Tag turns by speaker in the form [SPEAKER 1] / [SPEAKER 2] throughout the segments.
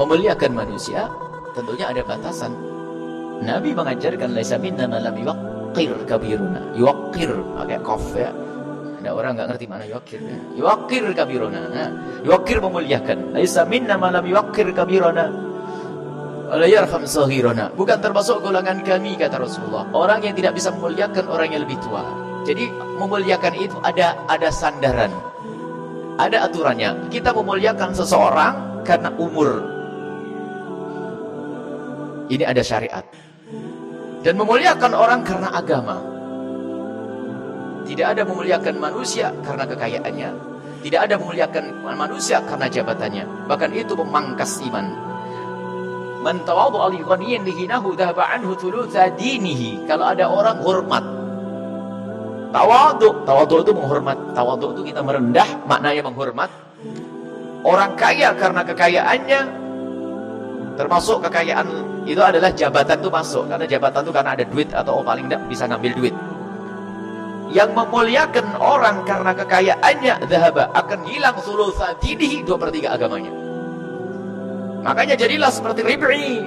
[SPEAKER 1] memuliakan manusia tentunya ada batasan. Nabi mengajarkan laisa minna lam yuqir kabiruna. Yuqir pakai qaf ya. Ada orang nggak ngerti mana yuqir. Ya. Yuqir kabiruna. Nah, yuqir memuliakan. Laisa minna lam yuqir kabiruna. Wala yarham saghirana. Bukan termasuk golongan kami kata Rasulullah. Orang yang tidak bisa memuliakan orang yang lebih tua. Jadi memuliakan itu ada ada sandaran. Ada aturannya. Kita memuliakan seseorang karena umur. Ini ada syariat. Dan memuliakan orang karena agama. Tidak ada memuliakan manusia karena kekayaannya. Tidak ada memuliakan manusia karena jabatannya. Bahkan itu memangkas iman. Kalau ada orang hormat. Tawadu. Tawadu itu menghormat. Tawadu itu kita merendah, maknanya menghormat. Orang kaya karena kekayaannya termasuk kekayaan itu adalah jabatan itu masuk. Karena jabatan itu karena ada duit atau oh, paling tidak bisa ngambil duit. Yang memuliakan orang karena kekayaannya dhahaba akan hilang sulusa dinihi dua per tiga agamanya. Makanya jadilah seperti Rib'i.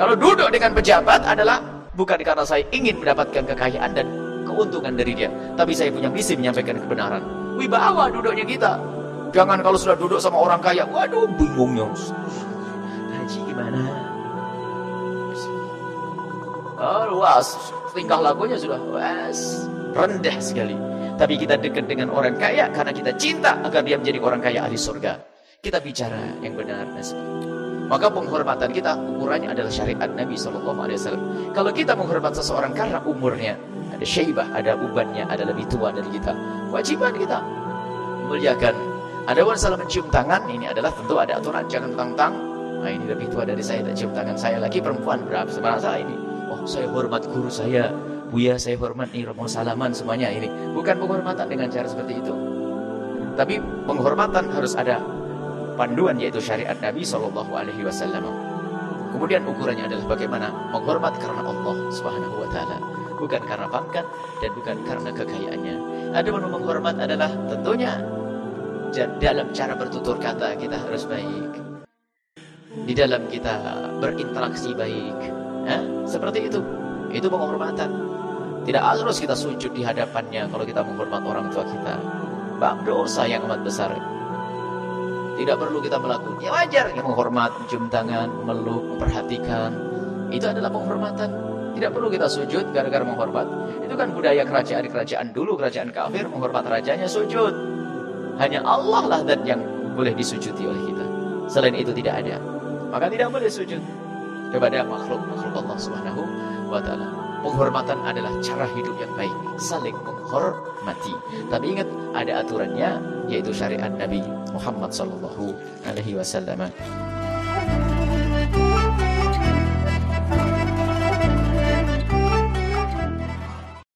[SPEAKER 1] Kalau duduk dengan pejabat adalah bukan karena saya ingin mendapatkan kekayaan dan keuntungan dari dia tapi saya punya misi menyampaikan kebenaran. Wibawa duduknya kita. Jangan kalau sudah duduk sama orang kaya waduh bingungnya gimana oh luas tingkah lakunya sudah luas rendah sekali tapi kita dekat dengan orang kaya karena kita cinta agar dia menjadi orang kaya ahli surga kita bicara yang benar sebagainya maka penghormatan kita ukurannya adalah syariat Nabi SAW. Kalau kita menghormat seseorang karena umurnya, ada syaibah, ada ubannya, ada lebih tua dari kita. Kewajiban kita muliakan. Ada salah mencium tangan, ini adalah tentu ada aturan, jangan tentang Nah ini lebih tua dari saya, tak cium tangan saya lagi perempuan berapa semerasa ini. Oh saya hormat guru saya, Buya saya hormat nih, mau salaman semuanya ini. Bukan penghormatan dengan cara seperti itu. Tapi penghormatan harus ada panduan yaitu syariat Nabi Shallallahu Alaihi Wasallam. Kemudian ukurannya adalah bagaimana menghormat karena Allah Subhanahu Wa Taala, bukan karena pangkat dan bukan karena kekayaannya. Ada menghormat adalah tentunya dalam cara bertutur kata kita harus baik. Di dalam kita berinteraksi baik, eh? seperti itu. Itu penghormatan. Tidak harus kita sujud di hadapannya kalau kita menghormat orang tua kita. Bab dosa yang amat besar. Tidak perlu kita melakukan. Ya wajar yang menghormat, mencium tangan, meluk, memperhatikan. Itu adalah penghormatan. Tidak perlu kita sujud gara-gara menghormat. Itu kan budaya kerajaan-kerajaan dulu, kerajaan kafir menghormat rajanya sujud. Hanya Allah lah dan yang boleh disujudi oleh kita. Selain itu tidak ada. Maka tidak boleh sujud kepada makhluk-makhluk Allah Subhanahu wa taala. Penghormatan adalah cara hidup yang baik, saling menghormati. Tapi ingat ada aturannya yaitu syariat Nabi Muhammad sallallahu alaihi wasallam.